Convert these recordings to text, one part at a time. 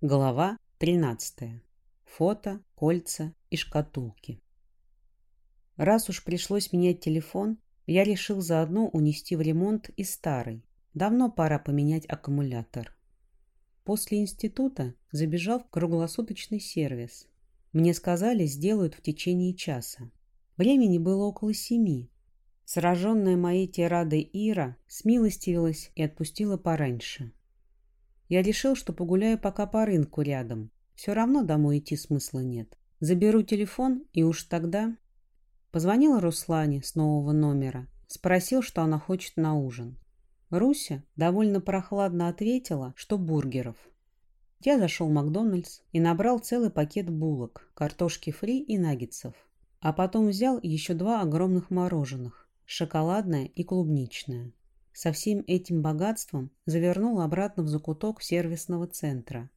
Глава 13. Фото, кольца и шкатулки. Раз уж пришлось менять телефон, я решил заодно унести в ремонт и старый. Давно пора поменять аккумулятор. После института забежал в круглосуточный сервис. Мне сказали, сделают в течение часа. Времени было около семи. Сраженная моей тирадой Ира смилостивилась и отпустила пораньше. Я решил, что погуляю пока по рынку рядом. Все равно домой идти смысла нет. Заберу телефон и уж тогда... Позвонил Руслане с нового номера. Спросил, что она хочет на ужин. Руся довольно прохладно ответила, что бургеров. Я зашел в Макдональдс и набрал целый пакет булок, картошки фри и наггетсов. А потом взял еще два огромных мороженых – шоколадное и клубничное со всем этим богатством завернул обратно в закуток сервисного центра.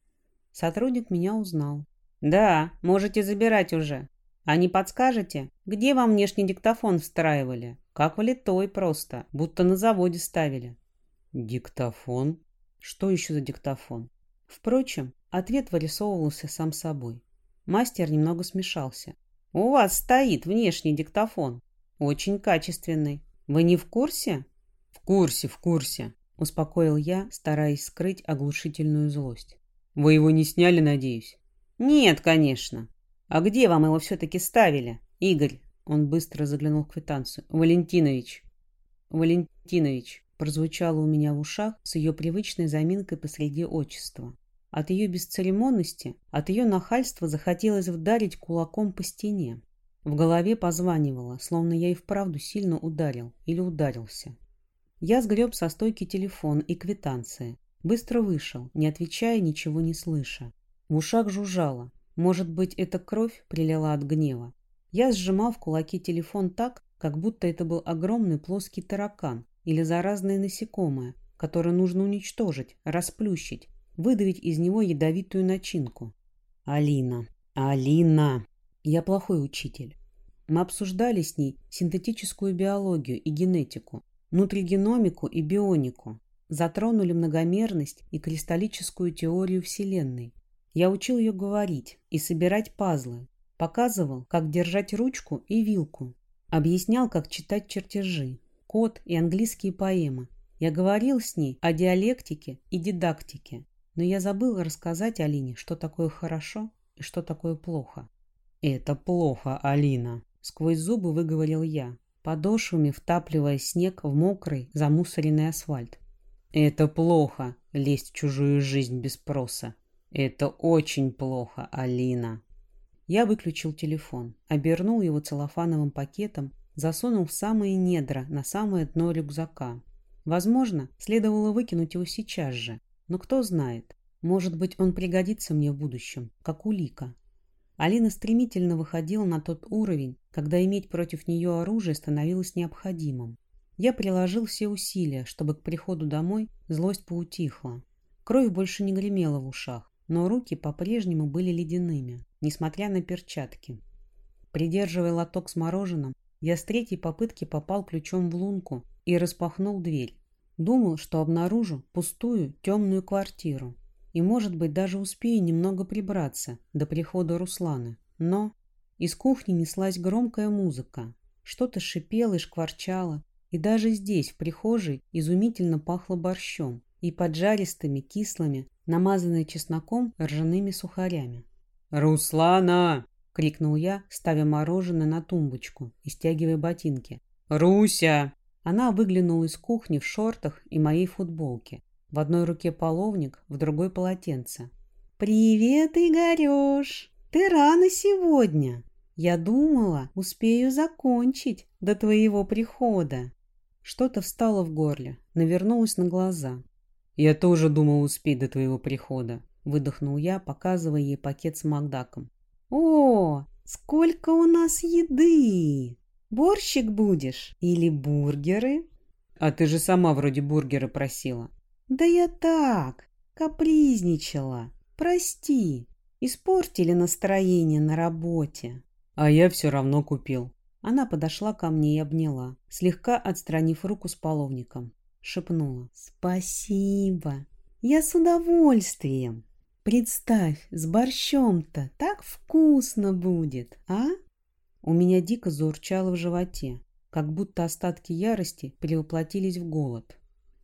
Сотрудник меня узнал. «Да, можете забирать уже. А не подскажете, где вам внешний диктофон встраивали? Как влитой просто, будто на заводе ставили». «Диктофон? Что еще за диктофон?» Впрочем, ответ вырисовывался сам собой. Мастер немного смешался. «У вас стоит внешний диктофон. Очень качественный. Вы не в курсе?» Курсе, в курсе», — успокоил я, стараясь скрыть оглушительную злость. «Вы его не сняли, надеюсь?» «Нет, конечно. А где вам его все-таки ставили, Игорь?» Он быстро заглянул в квитанцию. «Валентинович». «Валентинович», прозвучало у меня в ушах с ее привычной заминкой посреди отчества. От ее бесцеремонности, от ее нахальства захотелось вдарить кулаком по стене. В голове позванивало, словно я и вправду сильно ударил или ударился. Я сгреб со стойки телефон и квитанции. Быстро вышел, не отвечая, ничего не слыша. В ушах жужжало. Может быть, эта кровь прилила от гнева. Я сжимал в кулаке телефон так, как будто это был огромный плоский таракан или заразное насекомое, которое нужно уничтожить, расплющить, выдавить из него ядовитую начинку. Алина. Алина. Я плохой учитель. Мы обсуждали с ней синтетическую биологию и генетику, нутригеномику и бионику, затронули многомерность и кристаллическую теорию Вселенной. Я учил ее говорить и собирать пазлы, показывал, как держать ручку и вилку, объяснял, как читать чертежи, код и английские поэмы. Я говорил с ней о диалектике и дидактике, но я забыл рассказать Алине, что такое хорошо и что такое плохо. «Это плохо, Алина», — сквозь зубы выговорил я подошвами втапливая снег в мокрый, замусоренный асфальт. «Это плохо, лезть в чужую жизнь без спроса. Это очень плохо, Алина». Я выключил телефон, обернул его целлофановым пакетом, засунул в самые недра, на самое дно рюкзака. Возможно, следовало выкинуть его сейчас же, но кто знает, может быть, он пригодится мне в будущем, как улика. Алина стремительно выходила на тот уровень, когда иметь против нее оружие становилось необходимым. Я приложил все усилия, чтобы к приходу домой злость поутихла. Кровь больше не гремела в ушах, но руки по-прежнему были ледяными, несмотря на перчатки. Придерживая лоток с мороженым, я с третьей попытки попал ключом в лунку и распахнул дверь. Думал, что обнаружу пустую темную квартиру и, может быть, даже успею немного прибраться до прихода Русланы. Но из кухни неслась громкая музыка. Что-то шипело и шкварчало, и даже здесь, в прихожей, изумительно пахло борщом и поджаристыми, кислыми, намазанными чесноком ржаными сухарями. «Руслана!» — крикнул я, ставя мороженое на тумбочку и стягивая ботинки. «Руся!» Она выглянула из кухни в шортах и моей футболке. В одной руке половник, в другой полотенце. «Привет, Игорёш! Ты рано сегодня. Я думала, успею закончить до твоего прихода». Что-то встало в горле, навернулось на глаза. «Я тоже думал успеть до твоего прихода», — выдохнул я, показывая ей пакет с Макдаком. «О, сколько у нас еды! Борщик будешь или бургеры?» «А ты же сама вроде бургеры просила». «Да я так, капризничала. Прости, испортили настроение на работе». «А я все равно купил». Она подошла ко мне и обняла, слегка отстранив руку с половником. Шепнула «Спасибо, я с удовольствием». Представь, с борщом-то так вкусно будет, а? У меня дико заурчало в животе, как будто остатки ярости перевоплотились в голод.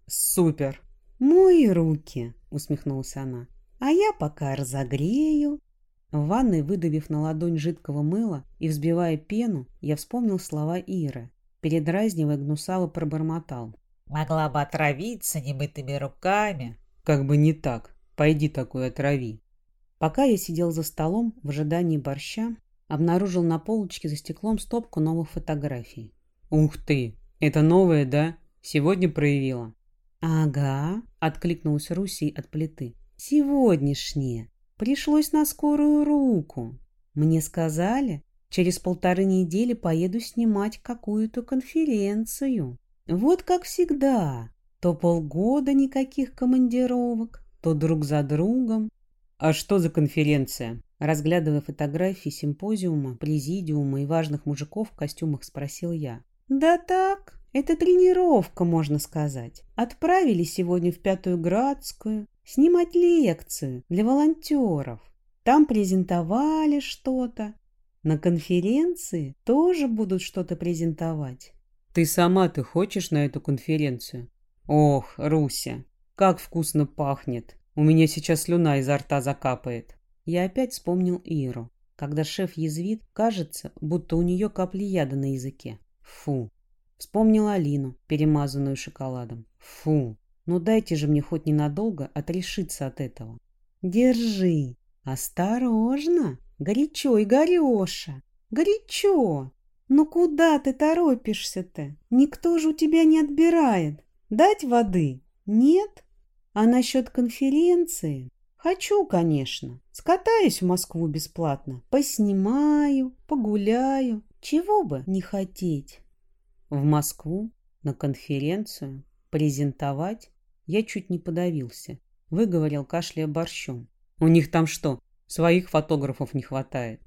Супер! Мои руки, усмехнулась она. А я пока разогрею. В ванной, выдавив на ладонь жидкого мыла и взбивая пену, я вспомнил слова Иры. Передразнивая, гнусаво пробормотал. Могла бы отравиться немытыми руками. Как бы не так. Пойди такой отрави. Пока я сидел за столом в ожидании борща, обнаружил на полочке за стеклом стопку новых фотографий. «Ух ты! Это новое, да? Сегодня проявила?» «Ага», — откликнулась Руси от плиты. «Сегодняшнее. Пришлось на скорую руку. Мне сказали, через полторы недели поеду снимать какую-то конференцию. Вот как всегда. То полгода никаких командировок, то друг за другом. А что за конференция? Разглядывая фотографии симпозиума, президиума и важных мужиков в костюмах, спросил я. Да так, это тренировка, можно сказать. Отправили сегодня в Пятую Градскую снимать лекцию для волонтеров. Там презентовали что-то. На конференции тоже будут что-то презентовать. Ты сама-то хочешь на эту конференцию? Ох, Руся, как вкусно пахнет. У меня сейчас слюна изо рта закапает. Я опять вспомнил Иру. Когда шеф язвит, кажется, будто у нее капли яда на языке. Фу. Вспомнил Алину, перемазанную шоколадом. Фу. Ну дайте же мне хоть ненадолго отрешиться от этого. Держи. Осторожно. Горячо и Гореша. Горячо. «Ну куда ты торопишься-то? Никто же у тебя не отбирает. Дать воды? Нет? А насчет конференции? Хочу, конечно. Скатаюсь в Москву бесплатно. Поснимаю, погуляю. Чего бы не хотеть?» В Москву? На конференцию? Презентовать? Я чуть не подавился. Выговорил, кашляя борщом. «У них там что, своих фотографов не хватает?»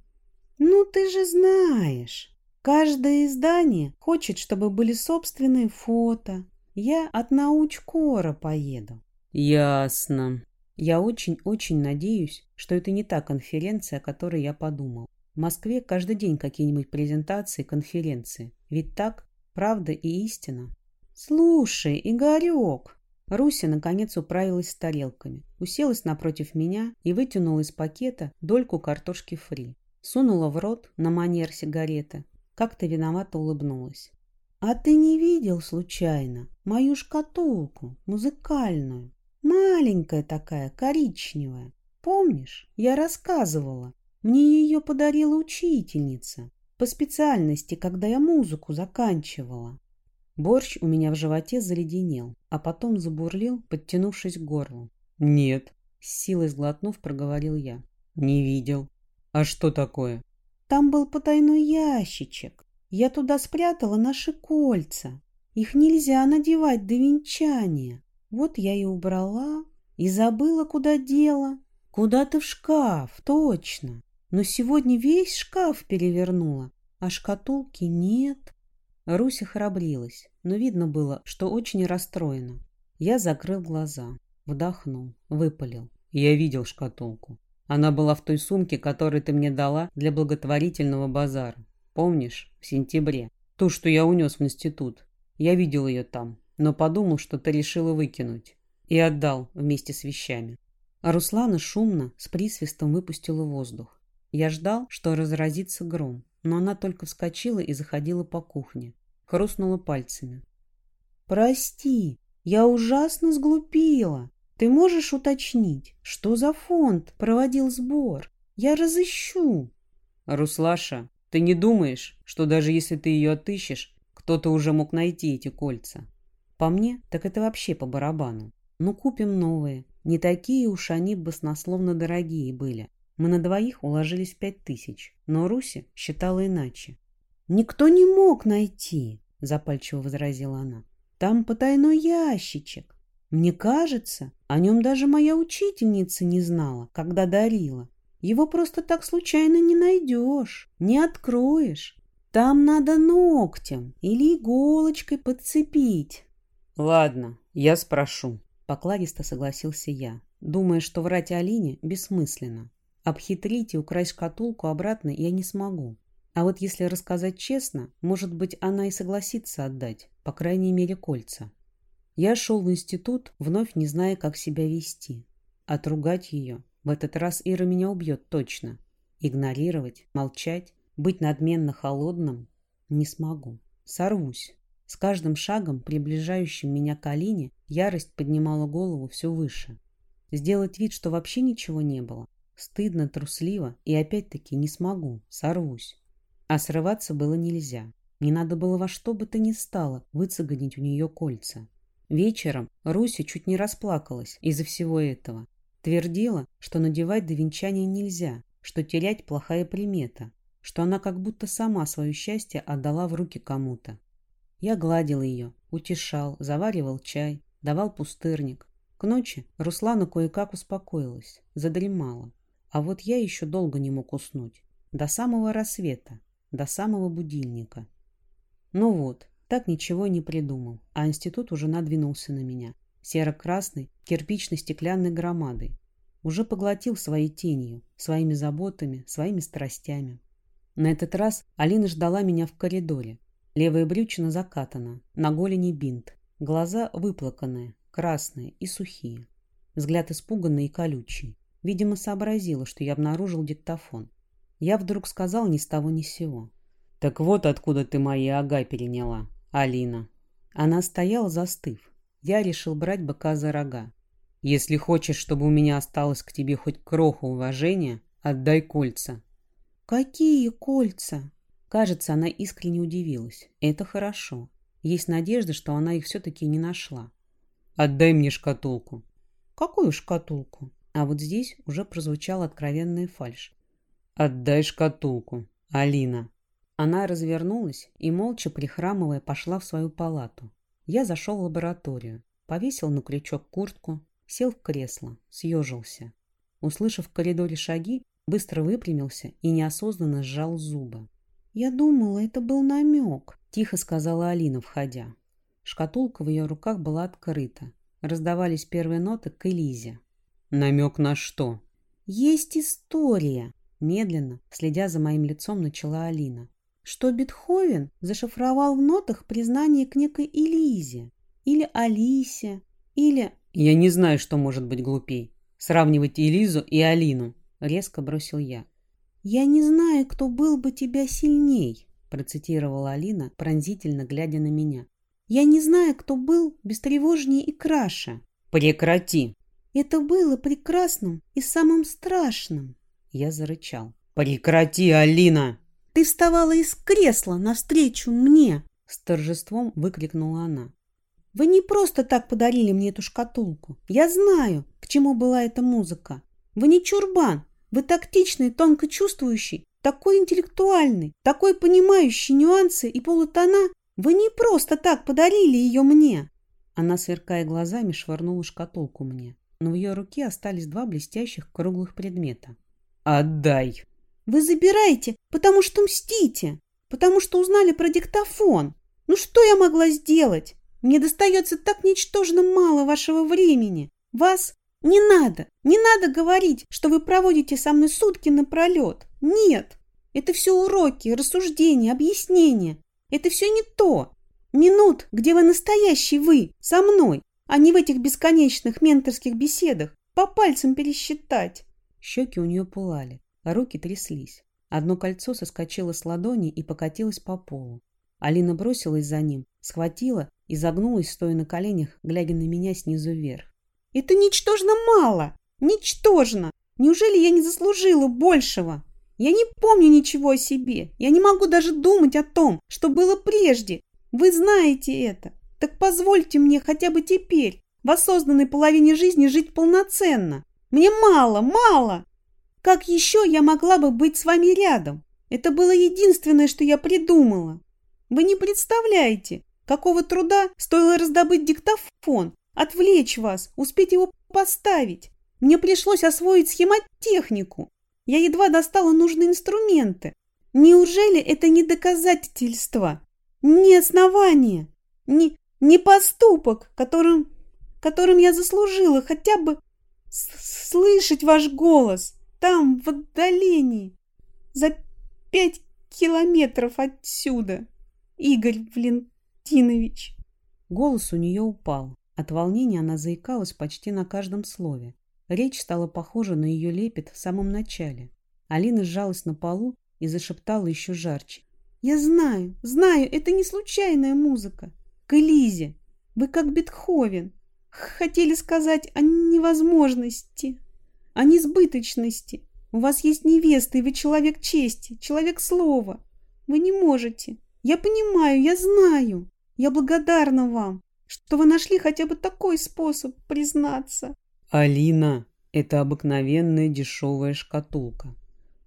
«Ну ты же знаешь!» Каждое издание хочет, чтобы были собственные фото. Я от научкора поеду. Ясно. Я очень-очень надеюсь, что это не та конференция, о которой я подумал. В Москве каждый день какие-нибудь презентации, конференции. Ведь так? Правда и истина. Слушай, Игорек! Руся наконец управилась с тарелками, уселась напротив меня и вытянула из пакета дольку картошки фри. Сунула в рот на манер сигареты, как-то виновато улыбнулась. «А ты не видел случайно мою шкатулку музыкальную? Маленькая такая, коричневая. Помнишь, я рассказывала. Мне ее подарила учительница по специальности, когда я музыку заканчивала. Борщ у меня в животе заледенел, а потом забурлил, подтянувшись к горлу. «Нет», — с силой сглотнув, проговорил я. «Не видел. А что такое?» Там был потайной ящичек. Я туда спрятала наши кольца. Их нельзя надевать до венчания. Вот я и убрала, и забыла, куда дела. Куда-то в шкаф, точно. Но сегодня весь шкаф перевернула, а шкатулки нет. Руся храбрилась, но видно было, что очень расстроена. Я закрыл глаза, вдохнул, выпалил. Я видел шкатулку. Она была в той сумке, которую ты мне дала для благотворительного базара. Помнишь, в сентябре? Ту, что я унес в институт. Я видел ее там, но подумал, что ты решила выкинуть. И отдал вместе с вещами. А Руслана шумно, с присвистом выпустила воздух. Я ждал, что разразится гром, но она только вскочила и заходила по кухне. Хрустнула пальцами. «Прости, я ужасно сглупила. Ты можешь уточнить, что за фонд проводил сбор? Я разыщу. Руслаша, ты не думаешь, что даже если ты ее отыщешь, кто-то уже мог найти эти кольца? По мне, так это вообще по барабану. Ну, купим новые. Не такие уж они баснословно дорогие были. Мы на двоих уложились в пять тысяч, но Руся считала иначе. «Никто не мог найти», — запальчиво возразила она. «Там потайной ящичек. Мне кажется, о нем даже моя учительница не знала, когда дарила. Его просто так случайно не найдешь, не откроешь. Там надо ногтем или иголочкой подцепить. Ладно, я спрошу. Покладисто согласился я. думая, что врать Алине бессмысленно. Обхитрить и украсть шкатулку обратно я не смогу. А вот если рассказать честно, может быть, она и согласится отдать, по крайней мере, кольца. Я шел в институт, вновь не зная, как себя вести. Отругать ее. В этот раз Ира меня убьет точно. Игнорировать, молчать, быть надменно холодным не смогу. Сорвусь. С каждым шагом, приближающим меня к Алине, ярость поднимала голову все выше. Сделать вид, что вообще ничего не было. Стыдно, трусливо и опять-таки не смогу. Сорвусь. А срываться было нельзя. Не надо было во что бы то ни стало выцегонить у нее кольца. Вечером Руся чуть не расплакалась из-за всего этого. Твердила, что надевать до венчания нельзя, что терять плохая примета, что она как будто сама свое счастье отдала в руки кому-то. Я гладил ее, утешал, заваривал чай, давал пустырник. К ночи Руслана кое-как успокоилась, задремала. А вот я еще долго не мог уснуть. До самого рассвета, до самого будильника. Ну вот, так ничего не придумал, а институт уже надвинулся на меня. Серо-красной, кирпично-стеклянной громадой. Уже поглотил своей тенью, своими заботами, своими страстями. На этот раз Алина ждала меня в коридоре, Левая брючина закатана, на голени бинт. Глаза выплаканные, красные и сухие. Взгляд испуганный и колючий. Видимо, сообразила, что я обнаружил диктофон. Я вдруг сказал ни с того ни с сего. «Так вот откуда ты мои ага переняла, Алина». Она стояла, застыв. Я решил брать быка за рога. «Если хочешь, чтобы у меня осталось к тебе хоть кроху уважения, отдай кольца». «Какие кольца?» Кажется, она искренне удивилась. Это хорошо. Есть надежда, что она их все-таки не нашла. «Отдай мне шкатулку». «Какую шкатулку?» А вот здесь уже прозвучала откровенная фальшь. «Отдай шкатулку, Алина». Она развернулась и, молча прихрамывая, пошла в свою палату. Я зашел в лабораторию, повесил на крючок куртку, сел в кресло, съежился. Услышав в коридоре шаги, быстро выпрямился и неосознанно сжал зубы. «Я думала, это был намек», — тихо сказала Алина, входя. Шкатулка в ее руках была открыта. Раздавались первые ноты к Элизе. «Намек на что?» «Есть история», — медленно, следя за моим лицом, начала Алина. «Что Бетховен зашифровал в нотах признание к некой Элизе, или Алисе, или...» «Я не знаю, что может быть глупей. Сравнивать Элизу и Алину», — резко бросил я. «Я не знаю, кто был бы тебя сильней», процитировала Алина, пронзительно глядя на меня. «Я не знаю, кто был бестревожнее и краше». «Прекрати!» «Это было прекрасным и самым страшным!» Я зарычал. «Прекрати, Алина!» «Ты вставала из кресла навстречу мне!» С торжеством выкрикнула она. «Вы не просто так подарили мне эту шкатулку. Я знаю, к чему была эта музыка. Вы не чурбан, вы тактичный, тонко чувствующий, такой интеллектуальный, такой понимающий нюансы и полутона. Вы не просто так подарили ее мне. Она, сверкая глазами, швырнула шкатулку мне, но в ее руке остались два блестящих круглых предмета. «Отдай!» «Вы забираете, потому что мстите, потому что узнали про диктофон. Ну что я могла сделать? Мне достается так ничтожно мало вашего времени. Вас не надо, не надо говорить, что вы проводите со мной сутки напролет. Нет, это все уроки, рассуждения, объяснения. Это все не то. Минут, где вы настоящий вы, со мной, а не в этих бесконечных менторских беседах, по пальцам пересчитать. Щеки у нее пылали, а руки тряслись. Одно кольцо соскочило с ладони и покатилось по полу. Алина бросилась за ним, схватила и загнулась, стоя на коленях, глядя на меня снизу вверх. Это ничтожно мало. Ничтожно. Неужели я не заслужила большего? Я не помню ничего о себе. Я не могу даже думать о том, что было прежде. Вы знаете это. Так позвольте мне хотя бы теперь, в осознанной половине жизни, жить полноценно. Мне мало, мало. Как еще я могла бы быть с вами рядом? Это было единственное, что я придумала. Вы не представляете, какого труда стоило раздобыть диктофон, Отвлечь вас, успеть его поставить. Мне пришлось освоить схемотехнику. Я едва достала нужные инструменты. Неужели это не доказательство, не основание, не, не поступок, которым, которым я заслужила хотя бы, слышать ваш голос там, в отдалении, за пять километров отсюда, Игорь Валентинович. Голос у нее упал. От волнения она заикалась почти на каждом слове. Речь стала похожа на ее лепет в самом начале. Алина сжалась на полу и зашептала еще жарче. «Я знаю, знаю, это не случайная музыка. К Элизе. Вы как Бетховен. Хотели сказать о невозможности, о несбыточности. У вас есть невеста, и вы человек чести, человек слова. Вы не можете. Я понимаю, я знаю. Я благодарна вам, что вы нашли хотя бы такой способ признаться. Алина, это обыкновенная дешевая шкатулка.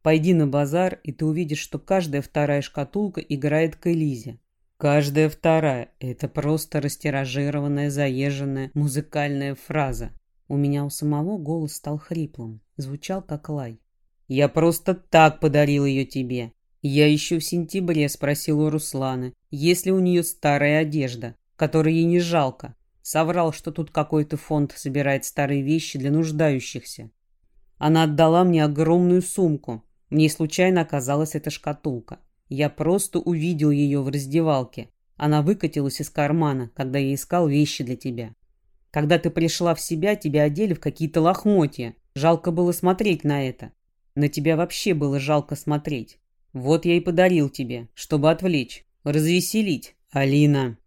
Пойди на базар, и ты увидишь, что каждая вторая шкатулка играет к Элизе. Каждая вторая – это просто растиражированная, заезженная музыкальная фраза. У меня у самого голос стал хриплым, звучал как лай. «Я просто так подарил ее тебе. Я еще в сентябре спросил у Русланы, есть ли у нее старая одежда, которой ей не жалко. Соврал, что тут какой-то фонд собирает старые вещи для нуждающихся. Она отдала мне огромную сумку, мне случайно оказалась эта шкатулка. Я просто увидел ее в раздевалке. Она выкатилась из кармана, когда я искал вещи для тебя. Когда ты пришла в себя, тебя одели в какие-то лохмотья. Жалко было смотреть на это. На тебя вообще было жалко смотреть. Вот я и подарил тебе, чтобы отвлечь, развеселить. Алина.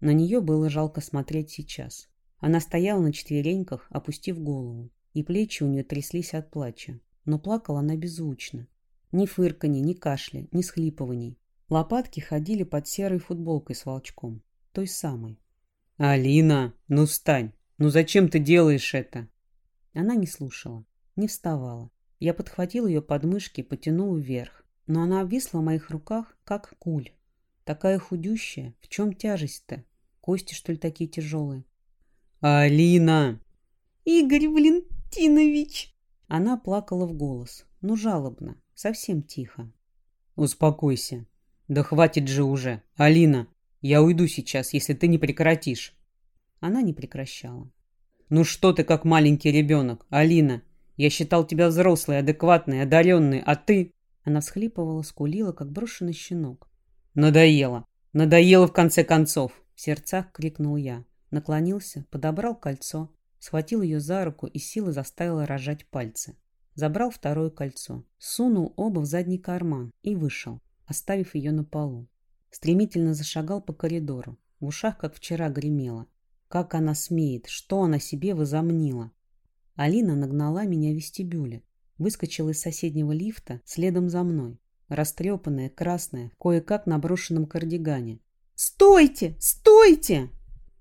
На нее было жалко смотреть сейчас. Она стояла на четвереньках, опустив голову, и плечи у нее тряслись от плача но плакала она беззвучно. Ни фырканья, ни кашля, ни схлипываний. Лопатки ходили под серой футболкой с волчком. Той самой. «Алина, ну встань! Ну зачем ты делаешь это?» Она не слушала, не вставала. Я подхватил ее подмышки, потянул вверх. Но она обвисла в моих руках, как куль. Такая худющая. В чем тяжесть-то? Кости, что ли, такие тяжелые? «Алина!» «Игорь Валентинович!» Она плакала в голос, но жалобно, совсем тихо. «Успокойся. Да хватит же уже. Алина, я уйду сейчас, если ты не прекратишь». Она не прекращала. «Ну что ты как маленький ребенок, Алина? Я считал тебя взрослой, адекватной, одаренной, а ты...» Она всхлипывала, скулила, как брошенный щенок. «Надоело! Надоело в конце концов!» В сердцах крикнул я. Наклонился, подобрал кольцо, схватил ее за руку и силой заставил рожать пальцы. Забрал второе кольцо, сунул оба в задний карман и вышел, оставив ее на полу. Стремительно зашагал по коридору. В ушах, как вчера, гремело. Как она смеет? Что она себе возомнила? Алина нагнала меня в вестибюле. Выскочила из соседнего лифта следом за мной. Растрепанная, красная, кое-как на брошенном кардигане. «Стойте! Стойте!»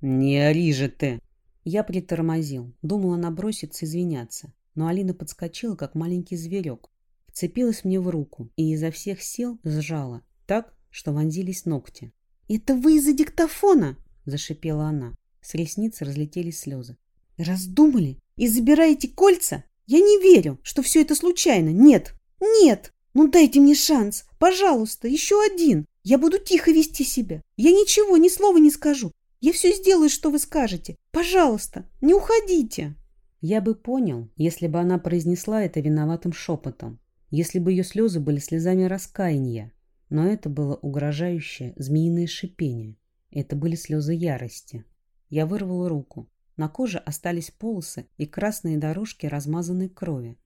«Не ори же ты!» Я притормозил, думала наброситься извиняться, но Алина подскочила, как маленький зверек, вцепилась мне в руку и изо всех сил сжала, так, что вонзились ногти. «Это вы из-за диктофона?» – зашипела она. С ресниц разлетелись слезы. «Раздумали? И забираете кольца? Я не верю, что все это случайно. Нет! Нет! Ну дайте мне шанс! Пожалуйста, еще один! Я буду тихо вести себя. Я ничего, ни слова не скажу. Я все сделаю, что вы скажете. Пожалуйста, не уходите. Я бы понял, если бы она произнесла это виноватым шепотом, если бы ее слезы были слезами раскаяния. Но это было угрожающее змеиное шипение. Это были слезы ярости. Я вырвал руку. На коже остались полосы и красные дорожки размазанной крови.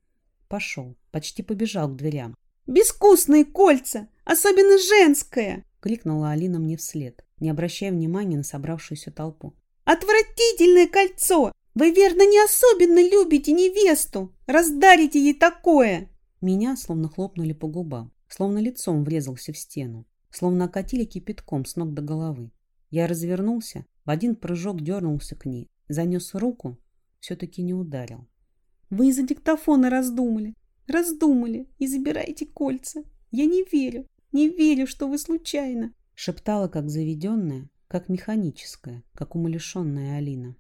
Пошел, почти побежал к дверям. «Безвкусные кольца! Особенно женское!» — крикнула Алина мне вслед не обращая внимания на собравшуюся толпу. «Отвратительное кольцо! Вы, верно, не особенно любите невесту, раздарите ей такое!» Меня словно хлопнули по губам, словно лицом врезался в стену, словно окатили кипятком с ног до головы. Я развернулся, в один прыжок дернулся к ней, занес руку, все-таки не ударил. «Вы из-за диктофона раздумали, раздумали и забираете кольца. Я не верю, не верю, что вы случайно. Шептала, как заведенная, как механическая, как умалишенная Алина.